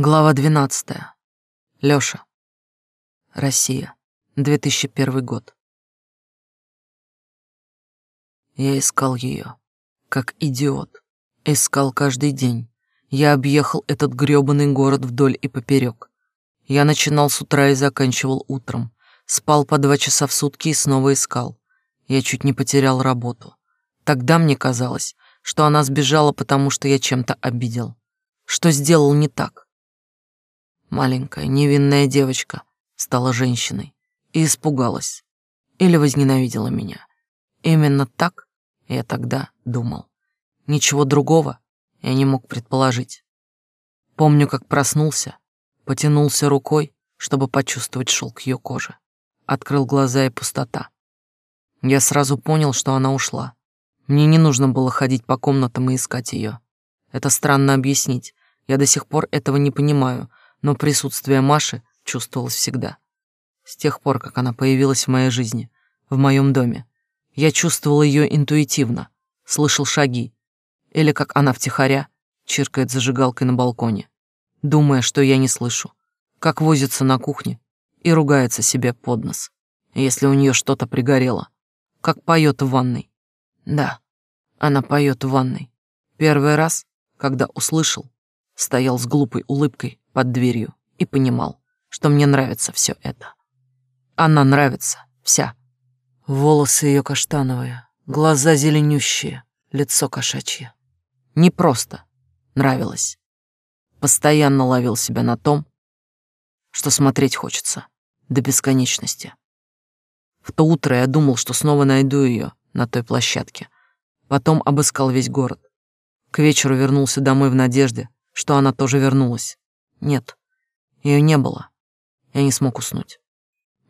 Глава 12. Лёша. Россия. 2001 год. Я искал её, как идиот. Искал каждый день. Я объехал этот грёбаный город вдоль и поперёк. Я начинал с утра и заканчивал утром. Спал по два часа в сутки и снова искал. Я чуть не потерял работу. Тогда мне казалось, что она сбежала, потому что я чем-то обидел. Что сделал не так. Маленькая невинная девочка стала женщиной и испугалась или возненавидела меня. Именно так я тогда думал. Ничего другого я не мог предположить. Помню, как проснулся, потянулся рукой, чтобы почувствовать шелк ее кожи. Открыл глаза и пустота. Я сразу понял, что она ушла. Мне не нужно было ходить по комнатам и искать ее. Это странно объяснить. Я до сих пор этого не понимаю, но присутствие Маши чувствовалось всегда. С тех пор, как она появилась в моей жизни, в моем доме, я чувствовал ее интуитивно, слышал шаги, или как она втихаря чиркает зажигалкой на балконе, думая, что я не слышу, как возится на кухне и ругается себе под нос, если у нее что-то пригорело, как поет в ванной. Да, она поет в ванной. Первый раз, когда услышал, стоял с глупой улыбкой под дверью и понимал, что мне нравится все это. Она нравится, вся. Волосы ее каштановые, глаза зеленющие, лицо кошачье. Не просто нравилось. Постоянно ловил себя на том, что смотреть хочется до бесконечности. В то утро я думал, что снова найду ее на той площадке. Потом обыскал весь город. К вечеру вернулся домой в надежде, что она тоже вернулась. Нет, ее не было. Я не смог уснуть.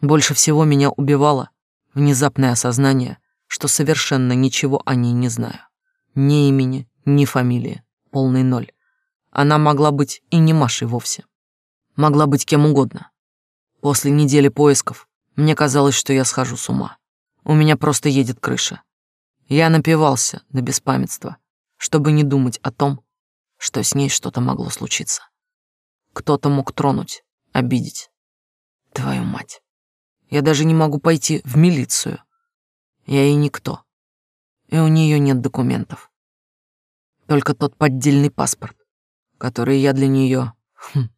Больше всего меня убивало внезапное осознание, что совершенно ничего о ней не знаю. Ни имени, ни фамилии. Полный ноль. Она могла быть и не Машей вовсе. Могла быть кем угодно. После недели поисков мне казалось, что я схожу с ума. У меня просто едет крыша. Я напивался до беспамятства, чтобы не думать о том, что с ней что-то могло случиться. Кто-то мог тронуть, обидеть. Твою мать. Я даже не могу пойти в милицию. Я ей никто. И у нее нет документов. Только тот поддельный паспорт, который я для нее хм,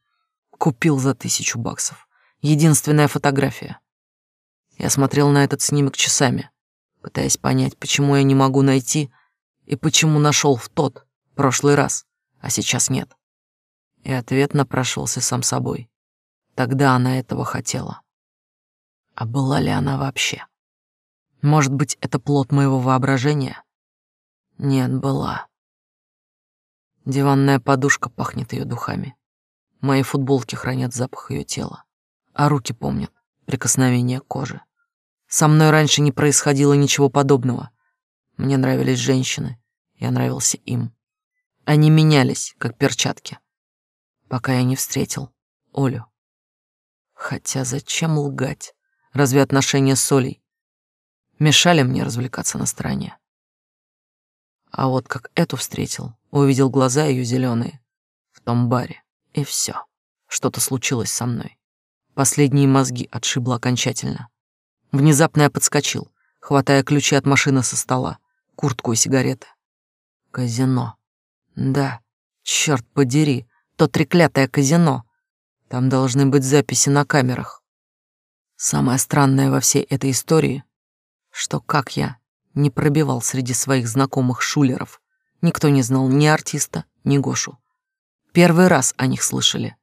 купил за тысячу баксов. Единственная фотография. Я смотрел на этот снимок часами, пытаясь понять, почему я не могу найти и почему нашел в тот, прошлый раз, а сейчас нет. И ответ напрашивался сам собой. Тогда она этого хотела. А была ли она вообще? Может быть, это плод моего воображения? Нет, была. Диванная подушка пахнет ее духами. Мои футболки хранят запах ее тела, а руки помнят прикосновение кожи. Со мной раньше не происходило ничего подобного. Мне нравились женщины, я нравился им. Они менялись, как перчатки пока я не встретил Олю. Хотя зачем лгать? Разве отношения с Олей мешали мне развлекаться на стороне? А вот как эту встретил, увидел глаза ее зеленые в том баре, и все. Что-то случилось со мной. Последние мозги отшибло окончательно. Внезапно я подскочил, хватая ключи от машины со стола, куртку и сигареты. Казино. Да, черт подери, то треклятое казино. Там должны быть записи на камерах. Самое странное во всей этой истории, что как я не пробивал среди своих знакомых шулеров, никто не знал ни артиста, ни Гошу. Первый раз о них слышали.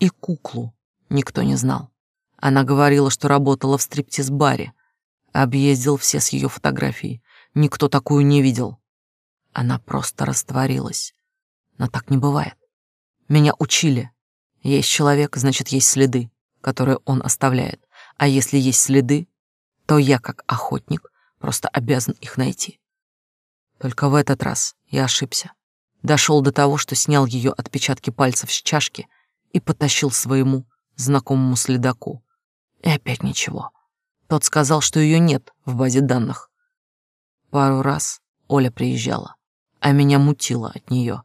И куклу никто не знал. Она говорила, что работала в стриптиз-баре. Объездил все с ее фотографией. Никто такую не видел. Она просто растворилась. Но так не бывает. Меня учили. Есть человек, значит, есть следы, которые он оставляет. А если есть следы, то я, как охотник, просто обязан их найти. Только в этот раз я ошибся. Дошел до того, что снял ее отпечатки пальцев с чашки и потащил своему знакомому следаку. И опять ничего. Тот сказал, что ее нет в базе данных. Пару раз Оля приезжала, а меня мутило от нее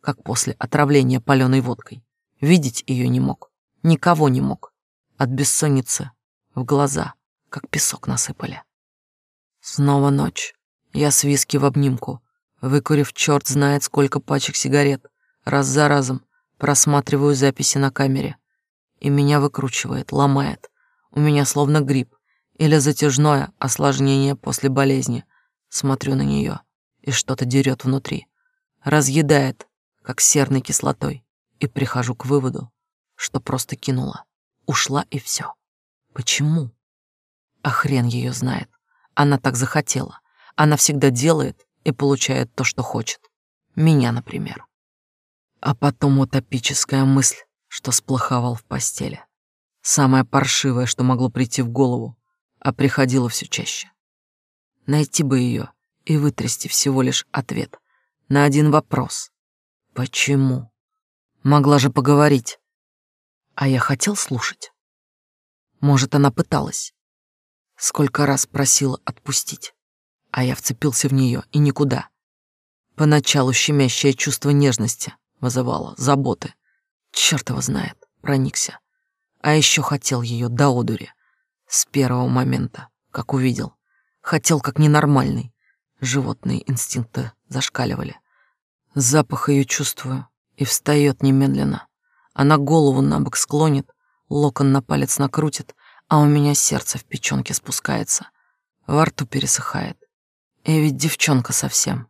как после отравления паленой водкой. Видеть ее не мог. Никого не мог. От бессонницы в глаза, как песок насыпали. Снова ночь. Я с виски в обнимку, выкурив черт знает сколько пачек сигарет, раз за разом просматриваю записи на камере. И меня выкручивает, ломает. У меня словно грипп или затяжное осложнение после болезни. Смотрю на нее, и что-то дерет внутри. Разъедает, как серной кислотой. И прихожу к выводу, что просто кинула. Ушла и все. Почему? А хрен ее знает. Она так захотела. Она всегда делает и получает то, что хочет. Меня, например. А потом утопическая мысль, что сплоховал в постели. Самое паршивое, что могло прийти в голову, а приходило все чаще. Найти бы ее и вытрясти всего лишь ответ на один вопрос. Почему? Могла же поговорить. А я хотел слушать. Может, она пыталась. Сколько раз просила отпустить, а я вцепился в нее и никуда. Поначалу щемящее чувство нежности вызывало, заботы. Черт его знает, проникся. А еще хотел ее до одури. С первого момента, как увидел. Хотел как ненормальный. Животные инстинкты зашкаливали. Запах ее чувствую и встает немедленно. Она голову на бок склонит, локон на палец накрутит, а у меня сердце в печёнке спускается. Во рту пересыхает. И ведь девчонка совсем.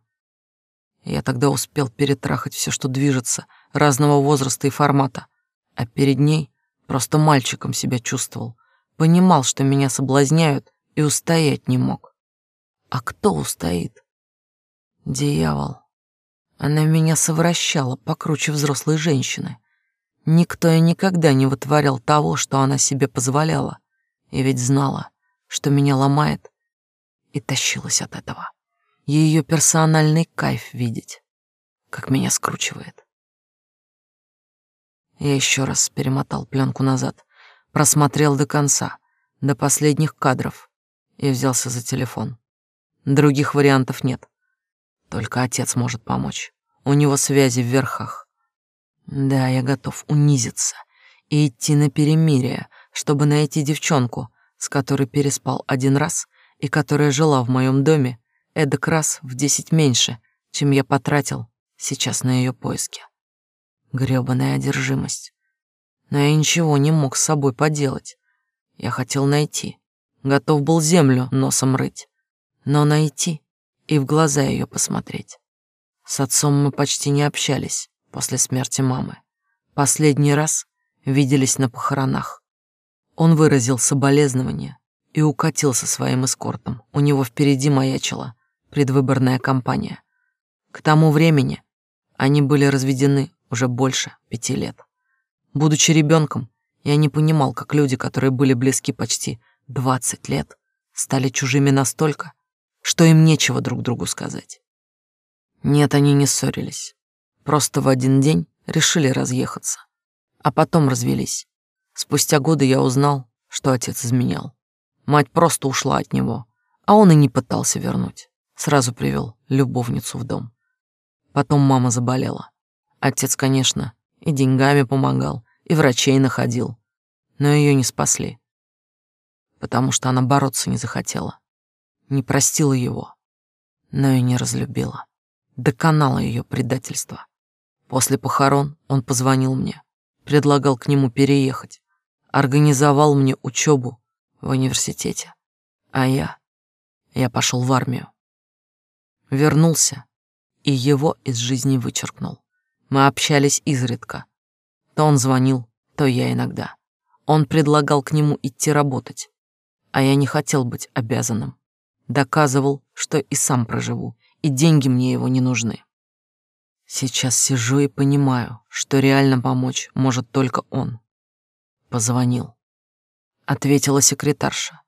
Я тогда успел перетрахать все, что движется, разного возраста и формата. А перед ней просто мальчиком себя чувствовал. Понимал, что меня соблазняют, и устоять не мог. А кто устоит? Дьявол. Она меня совращала покруче взрослой женщины. Никто и никогда не вытворял того, что она себе позволяла. И ведь знала, что меня ломает, и тащилась от этого. Ее персональный кайф видеть, как меня скручивает. Я еще раз перемотал пленку назад, просмотрел до конца, до последних кадров, и взялся за телефон. Других вариантов нет. Только отец может помочь. У него связи в верхах. Да, я готов унизиться и идти на перемирие, чтобы найти девчонку, с которой переспал один раз и которая жила в моем доме эдак раз в десять меньше, чем я потратил сейчас на ее поиски. Грёбаная одержимость. Но я ничего не мог с собой поделать. Я хотел найти. Готов был землю носом рыть. Но найти и в глаза ее посмотреть. С отцом мы почти не общались после смерти мамы. Последний раз виделись на похоронах. Он выразил соболезнование и укатил со своим эскортом. У него впереди маячила предвыборная кампания. К тому времени они были разведены уже больше пяти лет. Будучи ребенком, я не понимал, как люди, которые были близки почти 20 лет, стали чужими настолько, что им нечего друг другу сказать. Нет, они не ссорились. Просто в один день решили разъехаться. А потом развелись. Спустя годы я узнал, что отец изменял. Мать просто ушла от него, а он и не пытался вернуть. Сразу привел любовницу в дом. Потом мама заболела. Отец, конечно, и деньгами помогал, и врачей находил, но ее не спасли, потому что она бороться не захотела, не простила его, но и не разлюбила. Доконало ее предательство. После похорон он позвонил мне, предлагал к нему переехать, организовал мне учебу в университете. А я... я пошел в армию. Вернулся и его из жизни вычеркнул. Мы общались изредка. То он звонил, то я иногда. Он предлагал к нему идти работать, а я не хотел быть обязанным. Доказывал, что и сам проживу, и деньги мне его не нужны. Сейчас сижу и понимаю, что реально помочь может только он. Позвонил. Ответила секретарша.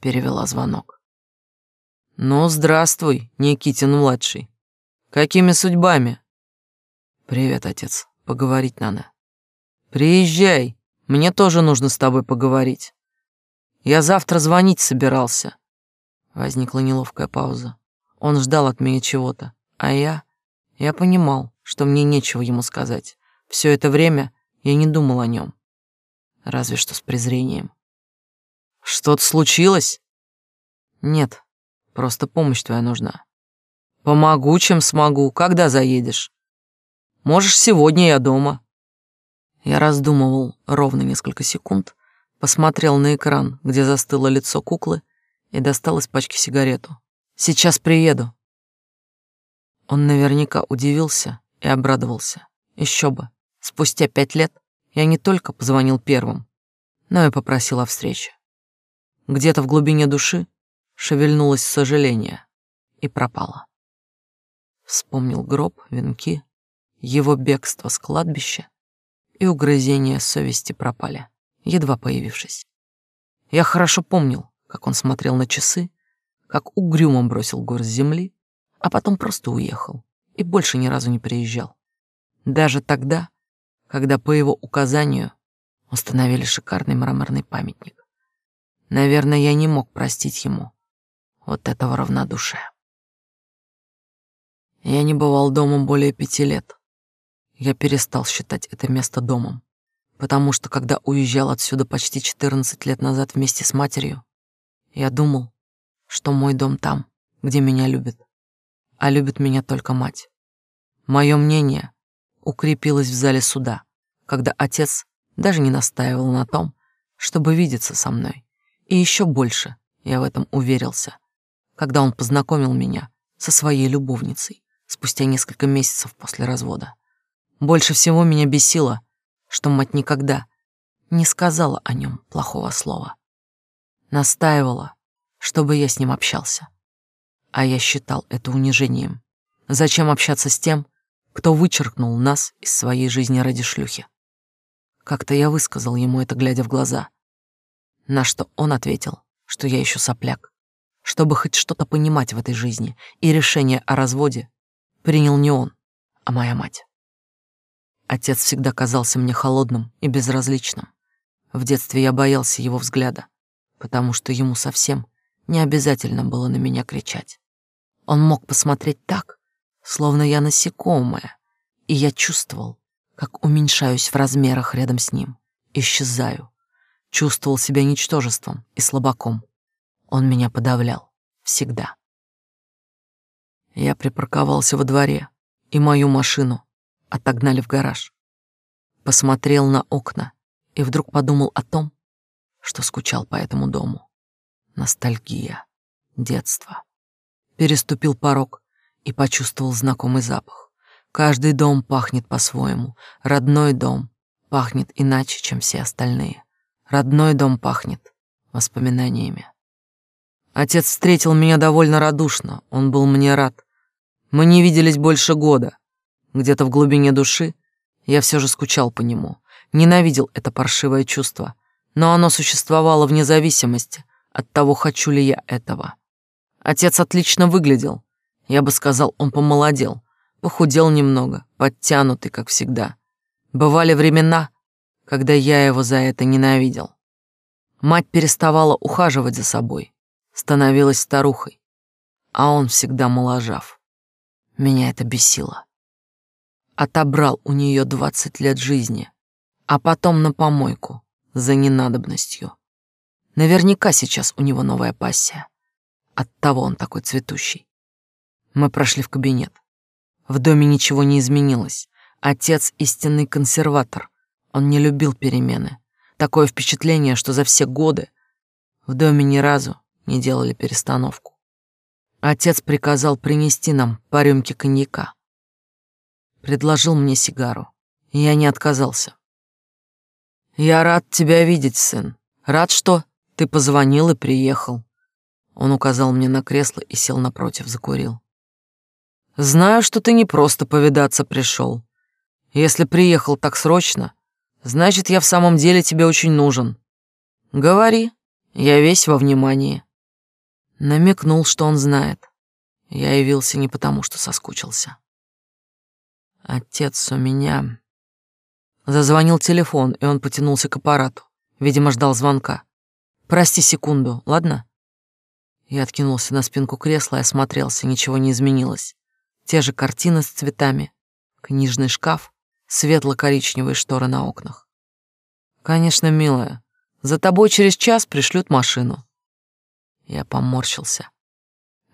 Перевела звонок. «Ну, здравствуй, Никитин-младший. Какими судьбами?» «Привет, отец. Поговорить надо». «Приезжай. Мне тоже нужно с тобой поговорить. Я завтра звонить собирался». Возникла неловкая пауза. Он ждал от меня чего-то, а я... Я понимал, что мне нечего ему сказать. Все это время я не думал о нем. Разве что с презрением. Что-то случилось? Нет, просто помощь твоя нужна. Помогу, чем смогу. Когда заедешь? Можешь сегодня я дома. Я раздумывал ровно несколько секунд, посмотрел на экран, где застыло лицо куклы, и достал из пачки сигарету. Сейчас приеду. Он наверняка удивился и обрадовался. Еще бы. Спустя пять лет я не только позвонил первым, но и попросил о встрече. Где-то в глубине души шевельнулось сожаление и пропало. Вспомнил гроб, венки, его бегство с кладбища, и угрызения совести пропали, едва появившись. Я хорошо помнил, как он смотрел на часы, как угрюмо бросил горсть земли, а потом просто уехал и больше ни разу не приезжал. Даже тогда, когда по его указанию установили шикарный мраморный памятник. Наверное, я не мог простить ему вот этого равнодушия. Я не бывал дома более пяти лет. Я перестал считать это место домом, потому что когда уезжал отсюда почти 14 лет назад вместе с матерью, я думал, что мой дом там, где меня любят, а любит меня только мать. Мое мнение укрепилось в зале суда, когда отец даже не настаивал на том, чтобы видеться со мной. И еще больше я в этом уверился, когда он познакомил меня со своей любовницей спустя несколько месяцев после развода. Больше всего меня бесило, что мать никогда не сказала о нем плохого слова. Настаивала, чтобы я с ним общался. А я считал это унижением. Зачем общаться с тем, кто вычеркнул нас из своей жизни ради шлюхи? Как-то я высказал ему это, глядя в глаза. На что он ответил, что я еще сопляк. Чтобы хоть что-то понимать в этой жизни, и решение о разводе принял не он, а моя мать. Отец всегда казался мне холодным и безразличным. В детстве я боялся его взгляда, потому что ему совсем не обязательно было на меня кричать. Он мог посмотреть так, словно я насекомое, и я чувствовал, как уменьшаюсь в размерах рядом с ним, исчезаю. Чувствовал себя ничтожеством и слабаком. Он меня подавлял. Всегда. Я припарковался во дворе, и мою машину отогнали в гараж. Посмотрел на окна и вдруг подумал о том, что скучал по этому дому. Ностальгия, детство. Переступил порог и почувствовал знакомый запах. Каждый дом пахнет по-своему. Родной дом пахнет иначе, чем все остальные. Родной дом пахнет воспоминаниями. Отец встретил меня довольно радушно, он был мне рад. Мы не виделись больше года. Где-то в глубине души я все же скучал по нему, ненавидел это паршивое чувство, но оно существовало вне зависимости от того, хочу ли я этого. Отец отлично выглядел. Я бы сказал, он помолодел, похудел немного, подтянутый, как всегда. Бывали времена, когда я его за это ненавидел. Мать переставала ухаживать за собой, становилась старухой, а он всегда моложав. Меня это бесило. Отобрал у нее двадцать лет жизни, а потом на помойку за ненадобностью. Наверняка сейчас у него новая пассия. Оттого он такой цветущий. Мы прошли в кабинет. В доме ничего не изменилось. Отец — истинный консерватор. Он не любил перемены. Такое впечатление, что за все годы в доме ни разу не делали перестановку. Отец приказал принести нам по рюмке коньяка. Предложил мне сигару, я не отказался. «Я рад тебя видеть, сын. Рад, что ты позвонил и приехал». Он указал мне на кресло и сел напротив, закурил. «Знаю, что ты не просто повидаться пришел. Если приехал так срочно, значит, я в самом деле тебе очень нужен. Говори, я весь во внимании». Намекнул, что он знает. Я явился не потому, что соскучился. Отец у меня... Зазвонил телефон, и он потянулся к аппарату. Видимо, ждал звонка. «Прости секунду, ладно?» Я откинулся на спинку кресла и осмотрелся, ничего не изменилось. Те же картины с цветами, книжный шкаф, светло-коричневые шторы на окнах. Конечно, милая, за тобой через час пришлют машину. Я поморщился.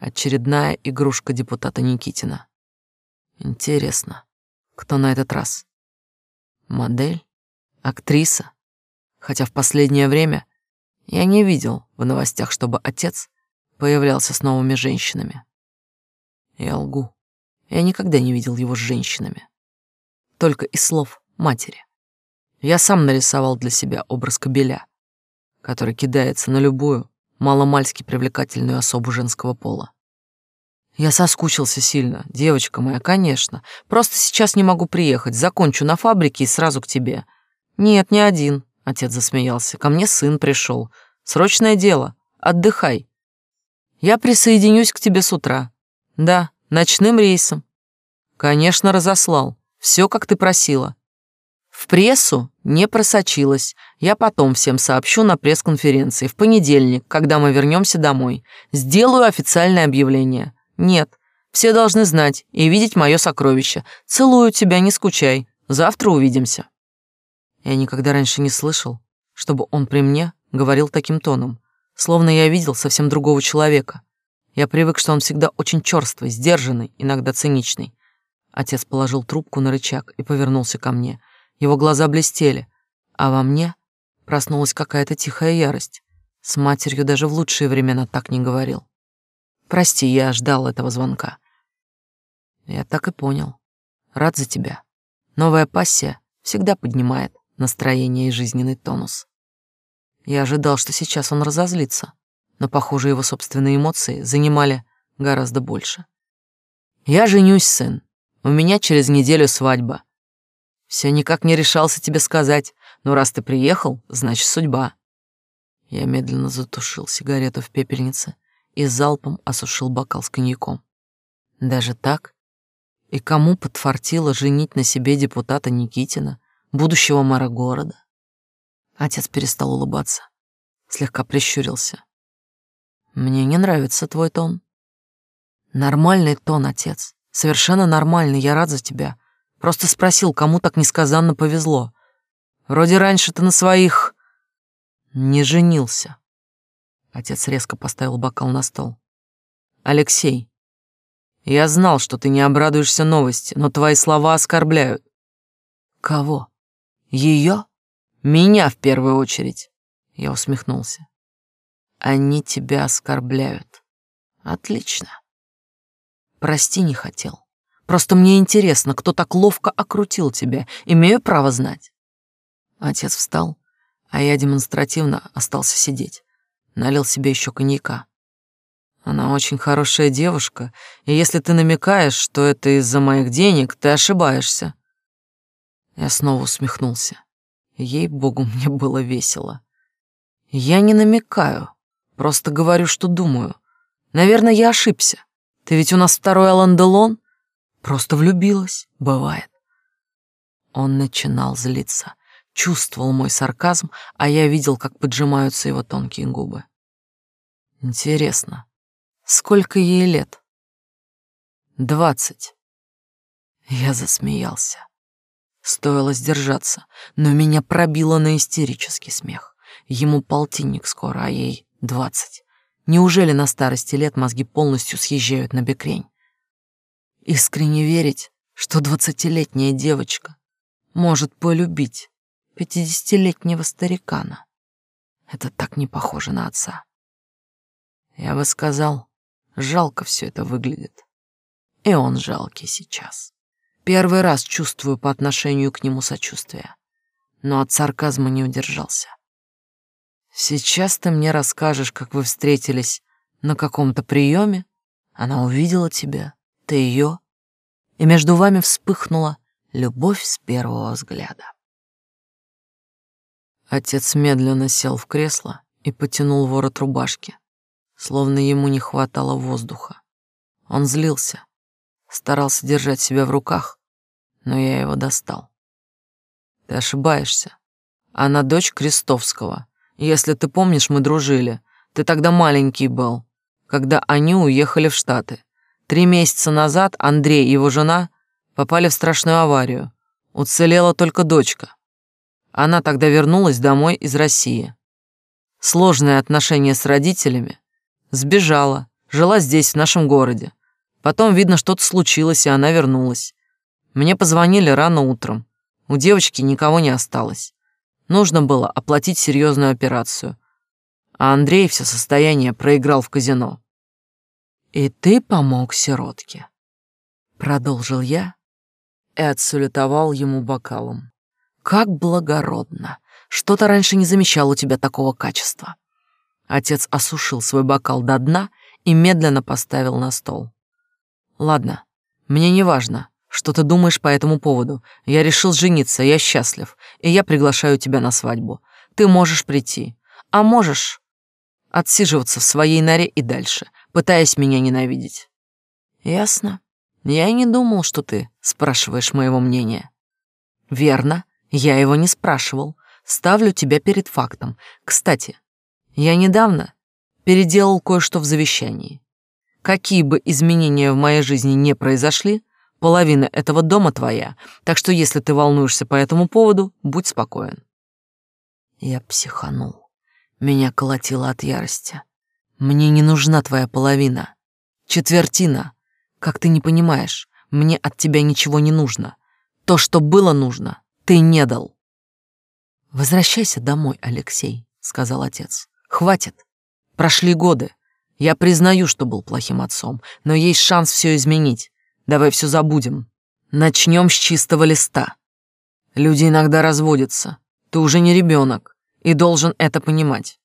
Очередная игрушка депутата Никитина. Интересно, кто на этот раз? Модель? Актриса? Хотя в последнее время я не видел в новостях, чтобы отец появлялся с новыми женщинами. Я лгу. Я никогда не видел его с женщинами. Только из слов матери. Я сам нарисовал для себя образ кобеля, который кидается на любую, маломальски привлекательную особу женского пола. Я соскучился сильно, девочка моя, конечно. Просто сейчас не могу приехать, закончу на фабрике и сразу к тебе. Нет, не один, отец засмеялся. Ко мне сын пришел. Срочное дело. Отдыхай. Я присоединюсь к тебе с утра. Да, ночным рейсом. Конечно, разослал. Все, как ты просила. В прессу не просочилась. Я потом всем сообщу на пресс-конференции в понедельник, когда мы вернемся домой. Сделаю официальное объявление. Нет, все должны знать и видеть мое сокровище. Целую тебя, не скучай. Завтра увидимся. Я никогда раньше не слышал, чтобы он при мне говорил таким тоном, словно я видел совсем другого человека. Я привык, что он всегда очень черствый, сдержанный, иногда циничный. Отец положил трубку на рычаг и повернулся ко мне. Его глаза блестели, а во мне проснулась какая-то тихая ярость. С матерью даже в лучшие времена так не говорил. Прости, я ждал этого звонка. Я так и понял. Рад за тебя. Новая пассия всегда поднимает настроение и жизненный тонус. Я ожидал, что сейчас он разозлится, но, похоже, его собственные эмоции занимали гораздо больше. Я женюсь, сын. У меня через неделю свадьба. Все никак не решался тебе сказать, но раз ты приехал, значит, судьба. Я медленно затушил сигарету в пепельнице и залпом осушил бокал с коньяком. Даже так? И кому подфартило женить на себе депутата Никитина, будущего мэра города? Отец перестал улыбаться, слегка прищурился. Мне не нравится твой тон. Нормальный тон, отец. Совершенно нормальный, я рад за тебя. Просто спросил, кому так несказанно повезло. Вроде раньше ты на своих... Не женился. Отец резко поставил бокал на стол. Алексей, я знал, что ты не обрадуешься новости, но твои слова оскорбляют. Кого? Ее? Меня в первую очередь. Я усмехнулся. Они тебя оскорбляют. Отлично. Прости, не хотел. Просто мне интересно, кто так ловко окрутил тебя. Имею право знать. Отец встал, а я демонстративно остался сидеть. Налил себе еще коньяка. Она очень хорошая девушка, и если ты намекаешь, что это из-за моих денег, ты ошибаешься. Я снова усмехнулся. Ей-богу, мне было весело. Я не намекаю, просто говорю, что думаю. Наверное, я ошибся. Ты ведь у нас второй Алан Делон? Просто влюбилась, бывает. Он начинал злиться, чувствовал мой сарказм, а я видел, как поджимаются его тонкие губы. Интересно, сколько ей лет? Двадцать. Я засмеялся. Стоило сдержаться, но меня пробило на истерический смех. Ему полтинник скоро, а ей двадцать. Неужели на старости лет мозги полностью съезжают на бекрень? Искренне верить, что двадцатилетняя девочка может полюбить пятидесятилетнего старикана. Это так не похоже на отца. Я бы сказал, жалко все это выглядит. И он жалкий сейчас. Первый раз чувствую по отношению к нему сочувствие, но от сарказма не удержался. Сейчас ты мне расскажешь, как вы встретились на каком-то приеме, она увидела тебя, ты ее, и между вами вспыхнула любовь с первого взгляда. Отец медленно сел в кресло и потянул ворот рубашки, словно ему не хватало воздуха. Он злился, старался держать себя в руках, но я его достал. Ты ошибаешься. Она дочь Крестовского. Если ты помнишь, мы дружили. Ты тогда маленький был, когда они уехали в Штаты. Три месяца назад Андрей и его жена попали в страшную аварию. Уцелела только дочка. Она тогда вернулась домой из России. Сложные отношения с родителями. Сбежала, жила здесь, в нашем городе. Потом, видно, что-то случилось, и она вернулась. Мне позвонили рано утром. У девочки никого не осталось. Нужно было оплатить серьезную операцию. А Андрей все состояние проиграл в казино. «И ты помог сиротке», — продолжил я и отсулетовал ему бокалом. «Как благородно! Что-то раньше не замечал у тебя такого качества». Отец осушил свой бокал до дна и медленно поставил на стол. «Ладно, мне не важно, что ты думаешь по этому поводу. Я решил жениться, я счастлив, и я приглашаю тебя на свадьбу. Ты можешь прийти, а можешь отсиживаться в своей норе и дальше пытаясь меня ненавидеть. Ясно. Я и не думал, что ты спрашиваешь моего мнения. Верно, я его не спрашивал. Ставлю тебя перед фактом. Кстати, я недавно переделал кое-что в завещании. Какие бы изменения в моей жизни не произошли, половина этого дома твоя, так что если ты волнуешься по этому поводу, будь спокоен. Я психанул. Меня колотило от ярости. Мне не нужна твоя половина. Четвертина. Как ты не понимаешь, мне от тебя ничего не нужно. То, что было нужно, ты не дал. Возвращайся домой, Алексей, сказал отец. Хватит. Прошли годы. Я признаю, что был плохим отцом, но есть шанс все изменить. Давай все забудем. Начнем с чистого листа. Люди иногда разводятся. Ты уже не ребенок и должен это понимать.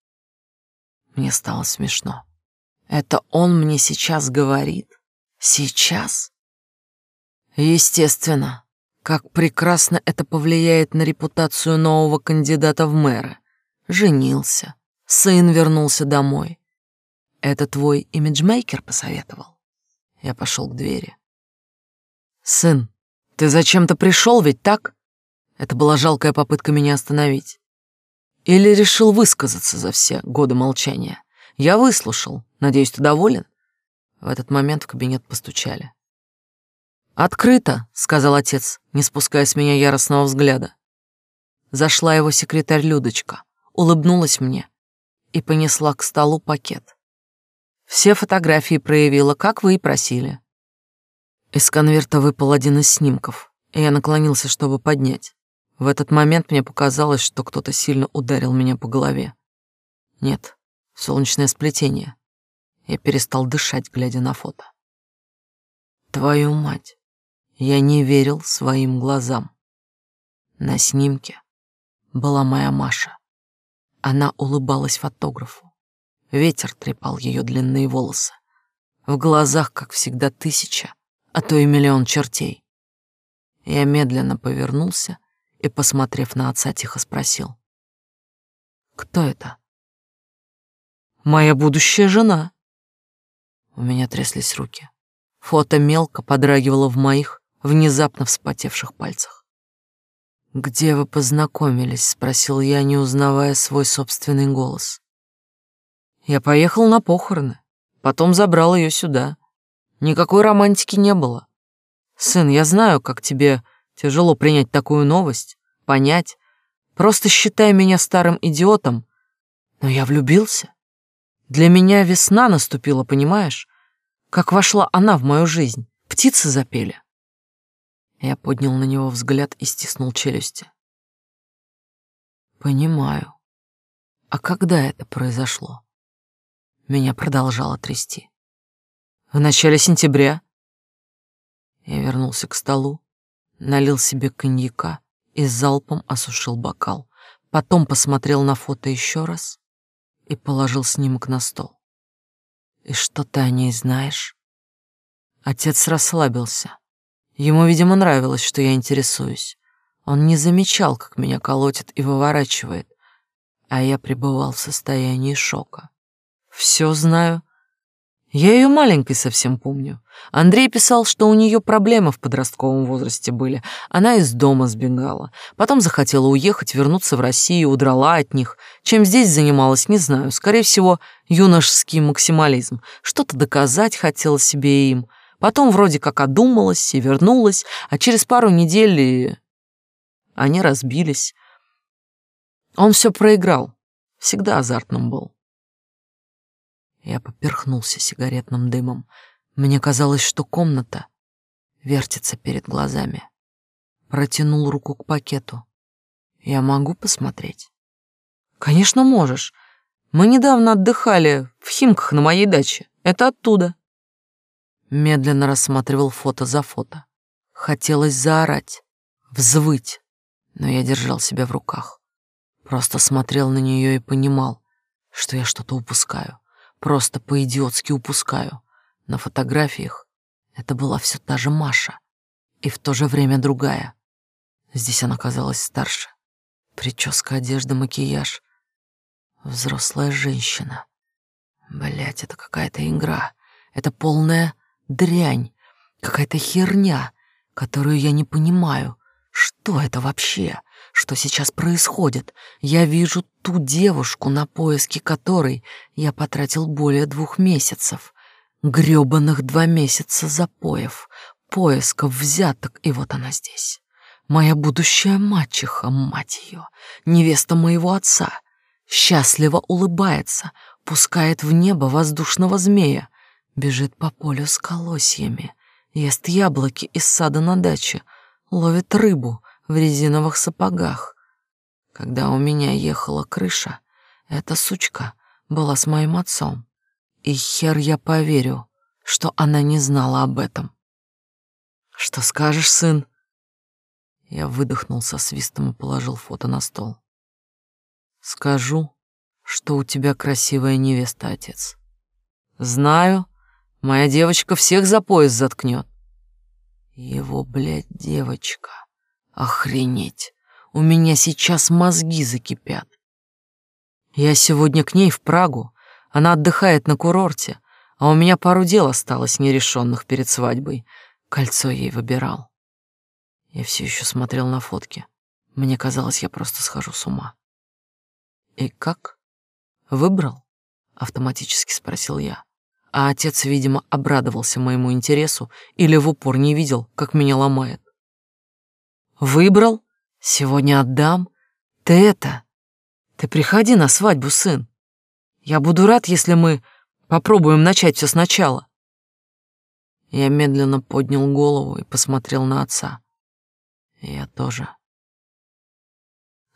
Мне стало смешно. Это он мне сейчас говорит? Сейчас? Естественно. Как прекрасно это повлияет на репутацию нового кандидата в мэры. Женился. Сын вернулся домой. Это твой имиджмейкер посоветовал? Я пошел к двери. Сын, ты зачем-то пришел, ведь так? Это была жалкая попытка меня остановить. Или решил высказаться за все годы молчания? Я выслушал. Надеюсь, ты доволен?» В этот момент в кабинет постучали. «Открыто», — сказал отец, не спуская с меня яростного взгляда. Зашла его секретарь Людочка, улыбнулась мне и понесла к столу пакет. Все фотографии проявила, как вы и просили. Из конверта выпал один из снимков, и я наклонился, чтобы поднять. В этот момент мне показалось, что кто-то сильно ударил меня по голове. Нет, солнечное сплетение. Я перестал дышать, глядя на фото. Твою мать, я не верил своим глазам. На снимке была моя Маша. Она улыбалась фотографу. Ветер трепал ее длинные волосы. В глазах, как всегда, тысяча, а то и миллион чертей. Я медленно повернулся и, посмотрев на отца, тихо спросил. «Кто это?» «Моя будущая жена». У меня тряслись руки. Фото мелко подрагивало в моих внезапно вспотевших пальцах. «Где вы познакомились?» — спросил я, не узнавая свой собственный голос. Я поехал на похороны, потом забрал ее сюда. Никакой романтики не было. Сын, я знаю, как тебе Тяжело принять такую новость, понять. Просто считай меня старым идиотом. Но я влюбился. Для меня весна наступила, понимаешь? Как вошла она в мою жизнь. Птицы запели. Я поднял на него взгляд и стиснул челюсти. Понимаю. А когда это произошло? Меня продолжало трясти. В начале сентября. Я вернулся к столу, налил себе коньяка и залпом осушил бокал. Потом посмотрел на фото еще раз и положил снимок на стол. «И что ты о ней знаешь?» Отец расслабился. Ему, видимо, нравилось, что я интересуюсь. Он не замечал, как меня колотит и выворачивает, а я пребывал в состоянии шока. Все знаю я ее маленькой совсем помню. Андрей писал, что у нее проблемы в подростковом возрасте были. Она из дома сбегала. Потом захотела уехать, вернуться в Россию, удрала от них. Чем здесь занималась, не знаю. Скорее всего, юношеский максимализм. Что-то доказать хотела себе им. Потом вроде как одумалась и вернулась, а через пару недель Они разбились. Он все проиграл. Всегда азартным был. Я поперхнулся сигаретным дымом. Мне казалось, что комната вертится перед глазами. Протянул руку к пакету. Я могу посмотреть? Конечно, можешь. Мы недавно отдыхали в Химках на моей даче. Это оттуда. Медленно рассматривал фото за фото. Хотелось заорать, взвыть, но я держал себя в руках. Просто смотрел на нее и понимал, что я что-то упускаю. Просто по-идиотски упускаю. На фотографиях это была все та же Маша. И в то же время другая. Здесь она казалась старше. Прическа, одежда, макияж. Взрослая женщина. Блять, это какая-то игра. Это полная дрянь. Какая-то херня, которую я не понимаю. Что это вообще? что сейчас происходит. Я вижу ту девушку, на поиски которой я потратил более двух месяцев. грёбаных два месяца запоев, поисков, взяток, и вот она здесь. Моя будущая мачеха, мать ее, невеста моего отца, счастливо улыбается, пускает в небо воздушного змея, бежит по полю с колосьями, ест яблоки из сада на даче, ловит рыбу, в резиновых сапогах. Когда у меня ехала крыша, эта сучка была с моим отцом. И хер я поверю, что она не знала об этом. «Что скажешь, сын?» Я выдохнул со свистом и положил фото на стол. «Скажу, что у тебя красивая невеста, отец. Знаю, моя девочка всех за пояс заткнет. Его, блядь, девочка. Охренеть! У меня сейчас мозги закипят. Я сегодня к ней в Прагу. Она отдыхает на курорте, а у меня пару дел осталось нерешенных перед свадьбой. Кольцо ей выбирал. Я все еще смотрел на фотки. Мне казалось, я просто схожу с ума. «И как? Выбрал?» — автоматически спросил я. А отец, видимо, обрадовался моему интересу или в упор не видел, как меня ломает. Выбрал? Сегодня отдам. Ты это... Ты приходи на свадьбу, сын. Я буду рад, если мы попробуем начать все сначала. Я медленно поднял голову и посмотрел на отца. Я тоже.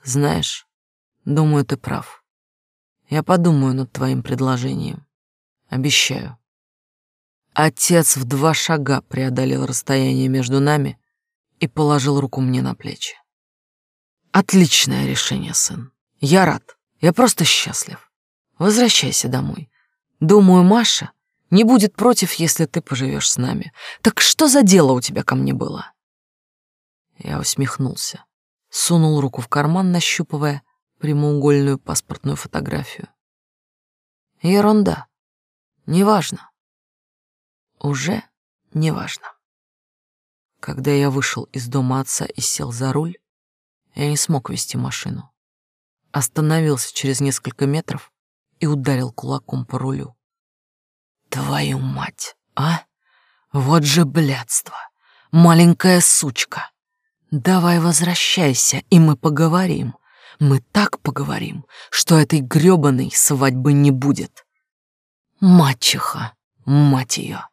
Знаешь, думаю, ты прав. Я подумаю над твоим предложением. Обещаю. Отец в два шага преодолел расстояние между нами и положил руку мне на плечи. Отличное решение, сын. Я рад. Я просто счастлив. Возвращайся домой. Думаю, Маша не будет против, если ты поживешь с нами. Так что за дело у тебя ко мне было? Я усмехнулся, сунул руку в карман, нащупывая прямоугольную паспортную фотографию. Ерунда. Неважно. Уже неважно. Когда я вышел из дома отца и сел за руль, я не смог вести машину. Остановился через несколько метров и ударил кулаком по рулю. Твою мать, а? Вот же блядство! Маленькая сучка! Давай возвращайся, и мы поговорим. Мы так поговорим, что этой грёбаной свадьбы не будет. Мачеха, мать ее.